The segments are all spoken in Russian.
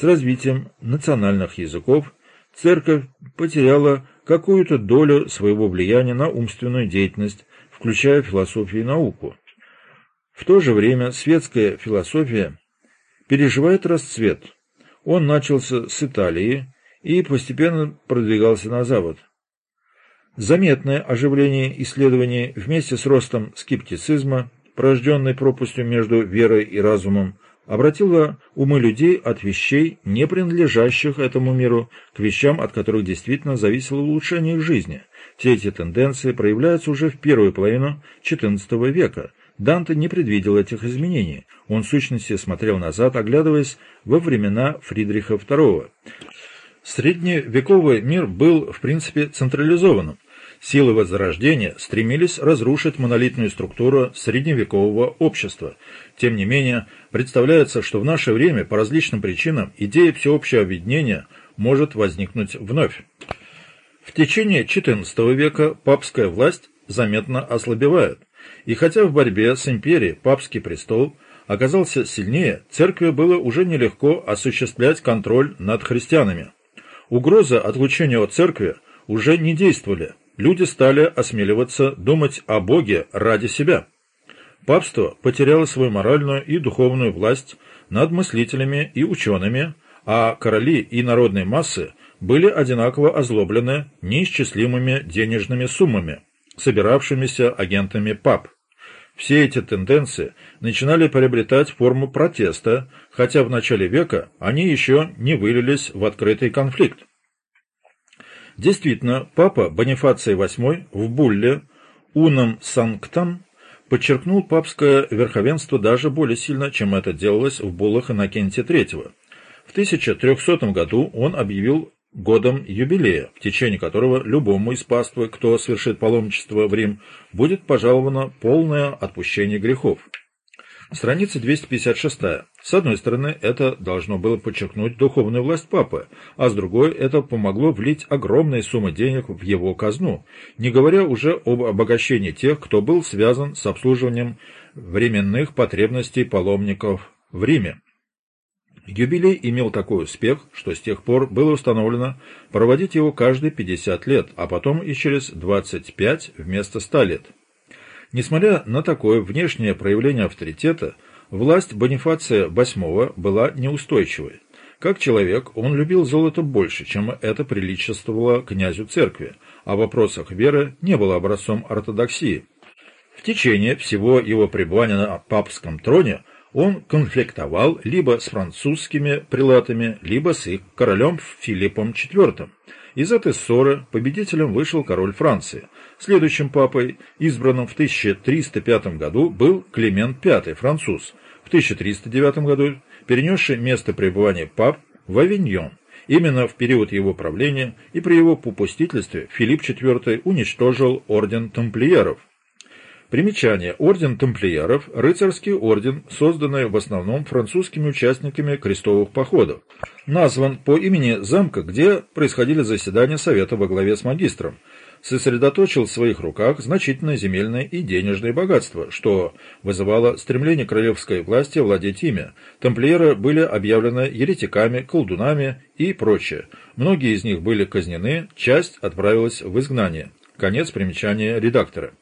С развитием национальных языков церковь потеряла какую-то долю своего влияния на умственную деятельность, включая философию и науку. В то же время светская философия переживает расцвет. Он начался с Италии и постепенно продвигался на запад. Заметное оживление исследований вместе с ростом скептицизма, порожденной пропастью между верой и разумом, обратило умы людей от вещей, не принадлежащих этому миру, к вещам, от которых действительно зависело улучшение их жизни. Все эти тенденции проявляются уже в первую половину XIV века. Данте не предвидел этих изменений. Он в сущности смотрел назад, оглядываясь во времена Фридриха II. Средневековый мир был, в принципе, централизованным. Силы Возрождения стремились разрушить монолитную структуру средневекового общества. Тем не менее, представляется, что в наше время по различным причинам идея всеобщего объединения может возникнуть вновь. В течение XIV века папская власть заметно ослабевает, и хотя в борьбе с империей папский престол оказался сильнее, церкви было уже нелегко осуществлять контроль над христианами. Угрозы отлучения от церкви уже не действовали, люди стали осмеливаться думать о Боге ради себя. Папство потеряло свою моральную и духовную власть над мыслителями и учеными, а короли и народные массы были одинаково озлоблены неисчислимыми денежными суммами, собиравшимися агентами пап. Все эти тенденции начинали приобретать форму протеста, хотя в начале века они еще не вылились в открытый конфликт. Действительно, папа Бонифаций VIII в булле «Унам Санктам» подчеркнул папское верховенство даже более сильно, чем это делалось в буллах Иннокентия III. В 1300 году он объявил годом юбилея, в течение которого любому из паствы, кто совершит паломничество в Рим, будет пожаловано полное отпущение грехов. Страница 256. С одной стороны, это должно было подчеркнуть духовную власть папы, а с другой, это помогло влить огромные суммы денег в его казну, не говоря уже об обогащении тех, кто был связан с обслуживанием временных потребностей паломников в Риме. Юбилей имел такой успех, что с тех пор было установлено проводить его каждые 50 лет, а потом и через 25 вместо 100 лет. Несмотря на такое внешнее проявление авторитета, власть Бонифация VIII была неустойчивой. Как человек, он любил золото больше, чем это приличествовало князю церкви, а в вопросах веры не было образцом ортодоксии. В течение всего его пребывания на папском троне он конфликтовал либо с французскими прилатами, либо с их королем Филиппом IV. Из этой ссоры победителем вышел король Франции. Следующим папой, избранным в 1305 году, был Климент V, француз, в 1309 году перенесший место пребывания пап в Авиньон. Именно в период его правления и при его попустительстве Филипп IV уничтожил орден тамплиеров, Примечание. Орден тамплиеров – рыцарский орден, созданный в основном французскими участниками крестовых походов. Назван по имени замка, где происходили заседания совета во главе с магистром. Сосредоточил в своих руках значительное земельное и денежное богатство, что вызывало стремление королевской власти владеть ими. Тамплиеры были объявлены еретиками, колдунами и прочее. Многие из них были казнены, часть отправилась в изгнание. Конец примечания редактора.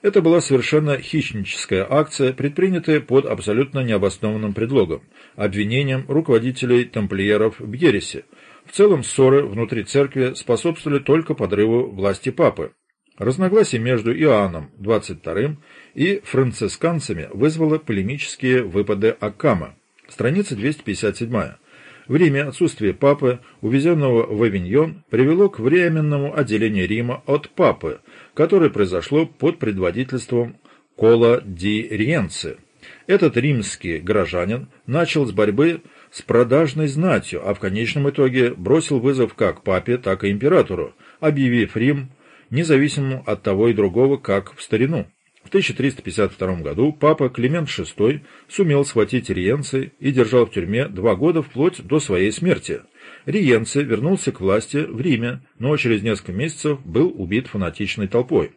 Это была совершенно хищническая акция, предпринятая под абсолютно необоснованным предлогом – обвинением руководителей тамплиеров в ересе. В целом ссоры внутри церкви способствовали только подрыву власти папы. Разногласие между Иоанном XXII и францисканцами вызвало полемические выпады Аккама. Страница 257. В Риме отсутствие папы, увезенного в Авиньон, привело к временному отделению Рима от папы, которое произошло под предводительством Кола ди Риенци. Этот римский горожанин начал с борьбы с продажной знатью, а в конечном итоге бросил вызов как папе, так и императору, объявив Рим независимым от того и другого, как в старину. В 1352 году папа Климент VI сумел схватить Риенци и держал в тюрьме два года вплоть до своей смерти. Риенци вернулся к власти в Риме, но через несколько месяцев был убит фанатичной толпой.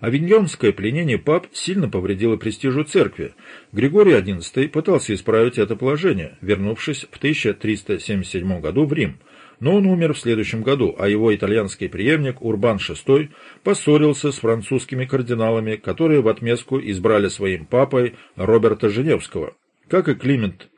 Авиньонское пленение пап сильно повредило престижу церкви. Григорий XI пытался исправить это положение, вернувшись в 1377 году в Рим, но он умер в следующем году, а его итальянский преемник Урбан VI поссорился с французскими кардиналами, которые в отместку избрали своим папой Роберта Женевского. Как и Климент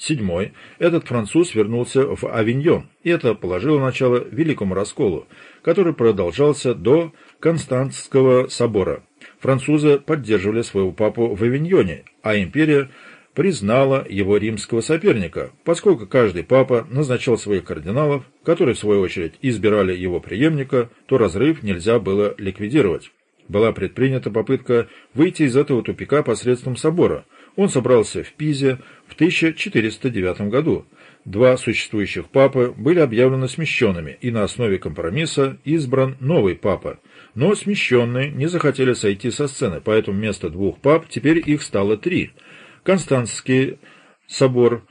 VII, этот француз вернулся в Авиньон, и это положило начало Великому расколу, который продолжался до Константского собора. Французы поддерживали своего папу в Авиньоне, а империя признала его римского соперника, поскольку каждый папа назначал своих кардиналов, которые в свою очередь избирали его преемника, то разрыв нельзя было ликвидировать. Была предпринята попытка выйти из этого тупика посредством собора. Он собрался в Пизе в 1409 году. Два существующих папы были объявлены смещенными, и на основе компромисса избран новый папа – но смещенные не захотели сойти со сцены, поэтому вместо двух пап теперь их стало три. Константский собор,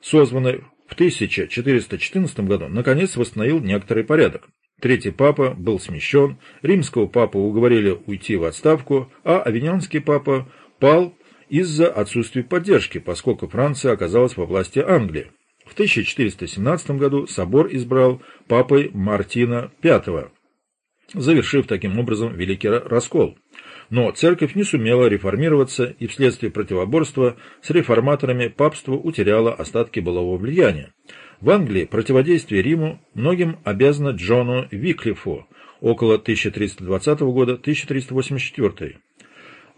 созванный в 1414 году, наконец восстановил некоторый порядок. Третий папа был смещен, римского папу уговорили уйти в отставку, а авиньонский папа пал из-за отсутствия поддержки, поскольку Франция оказалась во власти Англии. В 1417 году собор избрал папой Мартина V завершив таким образом Великий Раскол. Но церковь не сумела реформироваться, и вследствие противоборства с реформаторами папство утеряло остатки былого влияния. В Англии противодействие Риму многим обязано Джону Виклифу около 1320 года 1384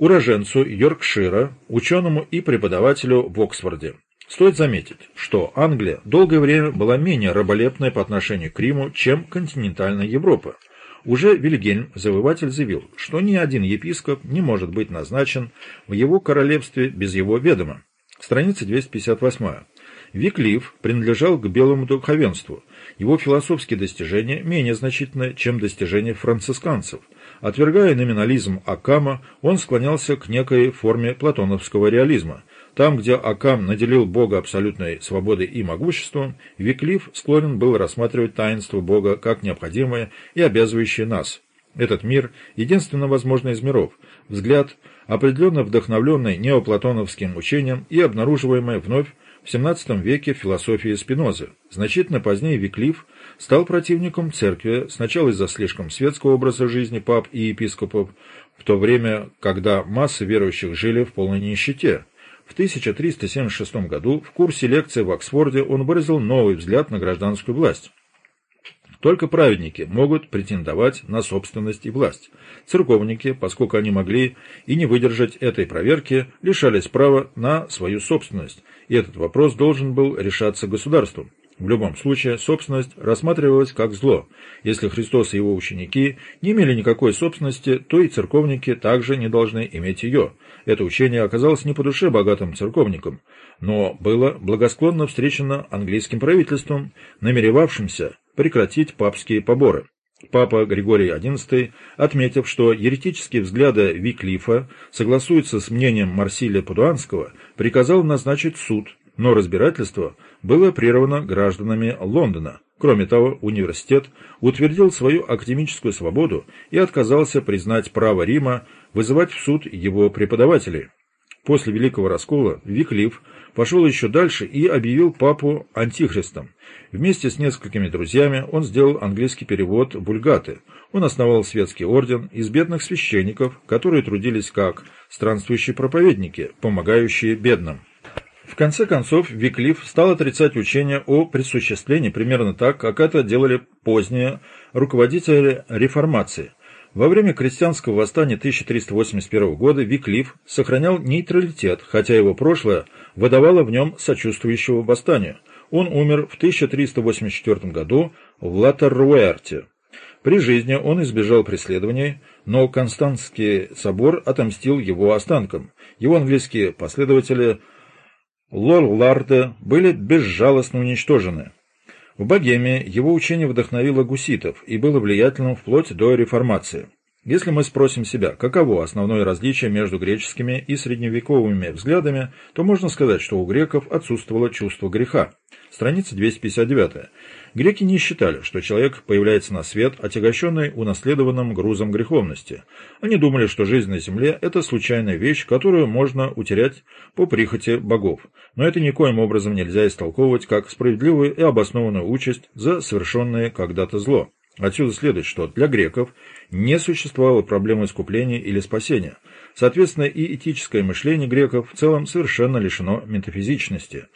уроженцу Йоркшира, ученому и преподавателю в Оксфорде. Стоит заметить, что Англия долгое время была менее раболепной по отношению к Риму, чем континентальная Европа. Уже Вильгельм, завоеватель, заявил, что ни один епископ не может быть назначен в его королевстве без его ведома. Страница 258. Виклиф принадлежал к белому духовенству. Его философские достижения менее значительны, чем достижения францисканцев. Отвергая номинализм Акама, он склонялся к некой форме платоновского реализма, там, где Акам наделил Бога абсолютной свободой и могуществом, Виклиф склонен был рассматривать таинство Бога как необходимое и обязывающее нас. Этот мир – единственно возможный из миров, взгляд, определенно вдохновленный неоплатоновским учением и обнаруживаемый вновь в XVII веке философии Спинозы. Значительно позднее Виклиф стал противником церкви, сначала из-за слишком светского образа жизни пап и епископов, в то время, когда массы верующих жили в полной нищете, в 1376 году в курсе лекции в Оксфорде он выразил новый взгляд на гражданскую власть. Только праведники могут претендовать на собственность и власть. Церковники, поскольку они могли и не выдержать этой проверки, лишались права на свою собственность, и этот вопрос должен был решаться государством. В любом случае, собственность рассматривалась как зло. Если Христос и его ученики не имели никакой собственности, то и церковники также не должны иметь ее. Это учение оказалось не по душе богатым церковникам, но было благосклонно встречено английским правительством, намеревавшимся прекратить папские поборы. Папа Григорий XI, отметив, что еретические взгляды Виклифа согласуются с мнением Марсилия Падуанского, приказал назначить суд, но разбирательство было прервано гражданами Лондона. Кроме того, университет утвердил свою академическую свободу и отказался признать право Рима вызывать в суд его преподавателей. После Великого Раскола Виклиф пошел еще дальше и объявил папу антихристом. Вместе с несколькими друзьями он сделал английский перевод «Вульгаты». Он основал светский орден из бедных священников, которые трудились как странствующие проповедники, помогающие бедным. В конце концов, Виклиф стал отрицать учение о присуществлении примерно так, как это делали поздние руководители реформации. Во время крестьянского восстания 1381 года Виклиф сохранял нейтралитет, хотя его прошлое выдавало в нем сочувствующего восстанию. Он умер в 1384 году в Латерруэрте. При жизни он избежал преследований, но Константский собор отомстил его останкам. Его английские последователи Лорларда были безжалостно уничтожены. В Богемии его учение вдохновило гуситов и было влиятельным вплоть до реформации. Если мы спросим себя, каково основное различие между греческими и средневековыми взглядами, то можно сказать, что у греков отсутствовало чувство греха. Страница 259. Греки не считали, что человек появляется на свет, отягощенный унаследованным грузом греховности. Они думали, что жизнь на земле – это случайная вещь, которую можно утерять по прихоти богов. Но это никоим образом нельзя истолковывать как справедливую и обоснованную участь за совершенное когда-то зло. Отсюда следует, что для греков не существовало проблемы искупления или спасения. Соответственно, и этическое мышление греков в целом совершенно лишено метафизичности.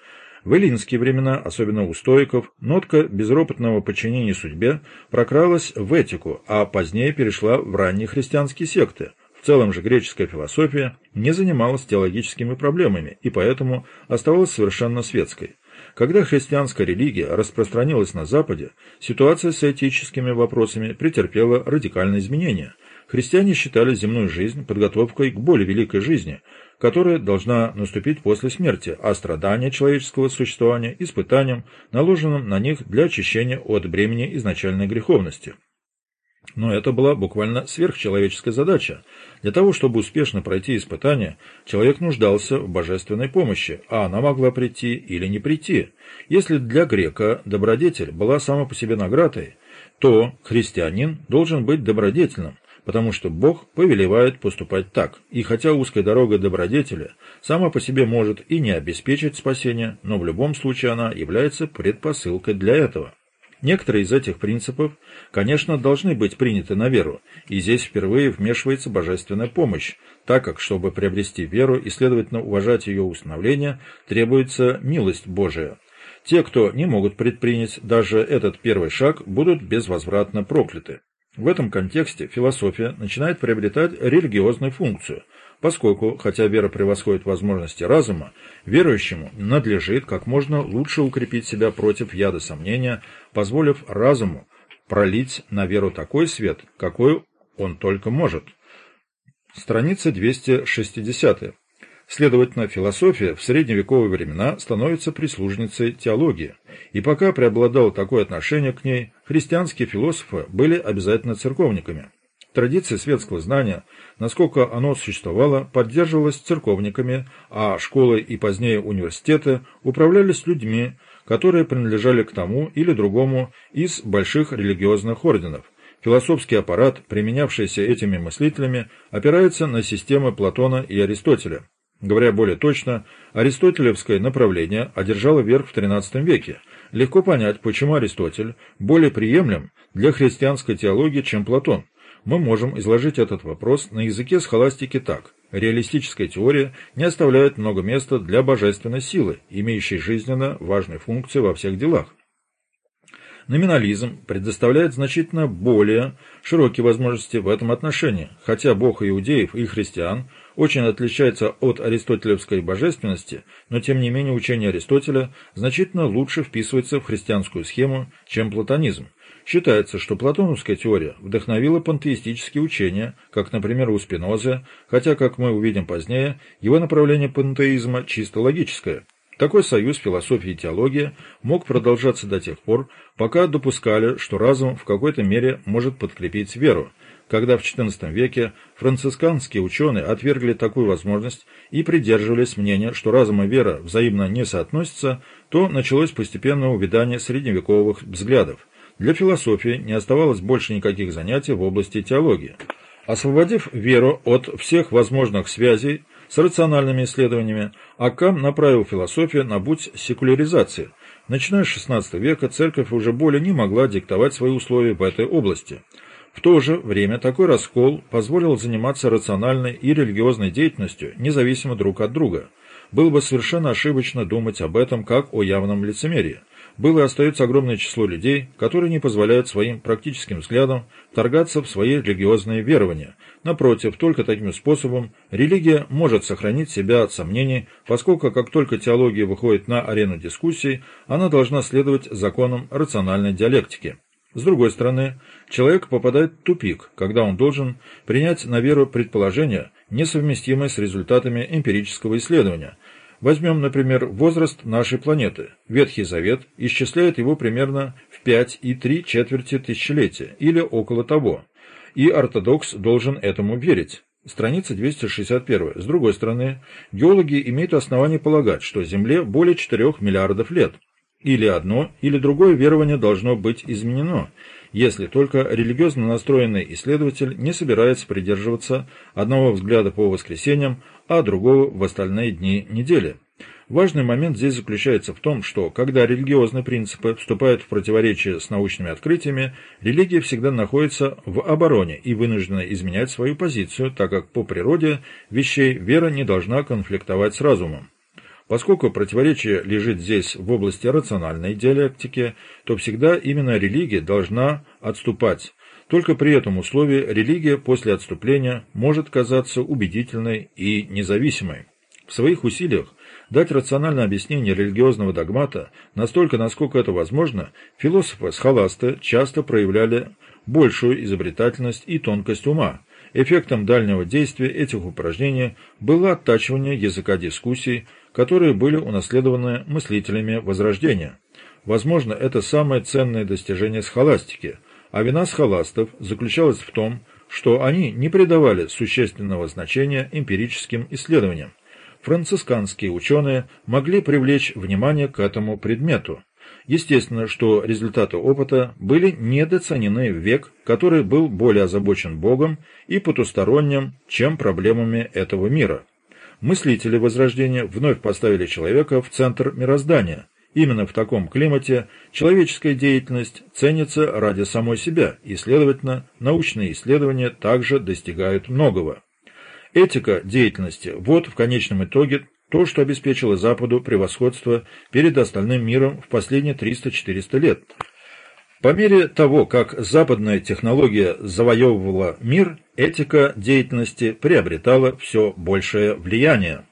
В эллинские времена, особенно у стоиков, нотка безропотного подчинения судьбе прокралась в этику, а позднее перешла в ранние христианские секты. В целом же греческая философия не занималась теологическими проблемами и поэтому оставалась совершенно светской. Когда христианская религия распространилась на Западе, ситуация с этическими вопросами претерпела радикальные изменения. Христиане считали земную жизнь подготовкой к более великой жизни, которая должна наступить после смерти, а страдания человеческого существования – испытанием, наложенным на них для очищения от бремени изначальной греховности. Но это была буквально сверхчеловеческая задача. Для того, чтобы успешно пройти испытание, человек нуждался в божественной помощи, а она могла прийти или не прийти. Если для грека добродетель была сама по себе наградой, то христианин должен быть добродетельным, потому что Бог повелевает поступать так. И хотя узкая дорога добродетели сама по себе может и не обеспечить спасение, но в любом случае она является предпосылкой для этого. Некоторые из этих принципов, конечно, должны быть приняты на веру, и здесь впервые вмешивается божественная помощь, так как, чтобы приобрести веру и, следовательно, уважать ее установление, требуется милость Божия. Те, кто не могут предпринять даже этот первый шаг, будут безвозвратно прокляты. В этом контексте философия начинает приобретать религиозную функцию – поскольку, хотя вера превосходит возможности разума, верующему надлежит как можно лучше укрепить себя против яда сомнения, позволив разуму пролить на веру такой свет, какой он только может. Страница 260. Следовательно, философия в средневековые времена становится прислужницей теологии, и пока преобладало такое отношение к ней, христианские философы были обязательно церковниками. Традиция светского знания, насколько оно существовало, поддерживалась церковниками, а школы и позднее университеты управлялись людьми, которые принадлежали к тому или другому из больших религиозных орденов. Философский аппарат, применявшийся этими мыслителями, опирается на системы Платона и Аристотеля. Говоря более точно, аристотелевское направление одержало верх в XIII веке. Легко понять, почему Аристотель более приемлем для христианской теологии, чем Платон мы можем изложить этот вопрос на языке схоластики так. Реалистическая теория не оставляет много места для божественной силы, имеющей жизненно важную функцию во всех делах. Номинализм предоставляет значительно более широкие возможности в этом отношении, хотя Бог иудеев и христиан очень отличается от аристотелевской божественности, но тем не менее учение Аристотеля значительно лучше вписывается в христианскую схему, чем платонизм. Считается, что платоновская теория вдохновила пантеистические учения, как, например, у Спинозы, хотя, как мы увидим позднее, его направление пантеизма чисто логическое. Такой союз философии и теологии мог продолжаться до тех пор, пока допускали, что разум в какой-то мере может подкрепить веру. Когда в XIV веке францисканские ученые отвергли такую возможность и придерживались мнения, что разум и вера взаимно не соотносятся, то началось постепенное увядание средневековых взглядов. Для философии не оставалось больше никаких занятий в области теологии. Освободив веру от всех возможных связей с рациональными исследованиями, Акам направил философию на путь секуляризации. Начиная с XVI века церковь уже более не могла диктовать свои условия в этой области. В то же время такой раскол позволил заниматься рациональной и религиозной деятельностью независимо друг от друга. Было бы совершенно ошибочно думать об этом как о явном лицемерии было и остается огромное число людей, которые не позволяют своим практическим взглядам торгаться в свои религиозные верования. Напротив, только таким способом религия может сохранить себя от сомнений, поскольку как только теология выходит на арену дискуссий, она должна следовать законам рациональной диалектики. С другой стороны, человек попадает в тупик, когда он должен принять на веру предположения, несовместимые с результатами эмпирического исследования – Возьмем, например, возраст нашей планеты. Ветхий Завет исчисляет его примерно в 5 и 3 четверти тысячелетия, или около того. и ортодокс должен этому верить. Страница 261. С другой стороны, геологи имеют основание полагать, что Земле более 4 миллиардов лет. Или одно, или другое верование должно быть изменено, если только религиозно настроенный исследователь не собирается придерживаться одного взгляда по воскресеньям, а другого в остальные дни недели. Важный момент здесь заключается в том, что, когда религиозные принципы вступают в противоречие с научными открытиями, религия всегда находится в обороне и вынуждена изменять свою позицию, так как по природе вещей вера не должна конфликтовать с разумом. Поскольку противоречие лежит здесь в области рациональной диалектики, то всегда именно религия должна отступать. Только при этом условии религия после отступления может казаться убедительной и независимой. В своих усилиях дать рациональное объяснение религиозного догмата настолько, насколько это возможно, философы-схоласты часто проявляли большую изобретательность и тонкость ума. Эффектом дальнего действия этих упражнений было оттачивание языка дискуссий, которые были унаследованы мыслителями Возрождения. Возможно, это самое ценное достижение схоластики, а вина схоластов заключалась в том, что они не придавали существенного значения эмпирическим исследованиям, францисканские ученые могли привлечь внимание к этому предмету. Естественно, что результаты опыта были недооценены в век, который был более озабочен Богом и потусторонним, чем проблемами этого мира. Мыслители Возрождения вновь поставили человека в центр мироздания. Именно в таком климате человеческая деятельность ценится ради самой себя, и, следовательно, научные исследования также достигают многого. Этика деятельности – вот в конечном итоге то, что обеспечило Западу превосходство перед остальным миром в последние 300-400 лет. По мере того, как западная технология завоевывала мир, этика деятельности приобретала все большее влияние.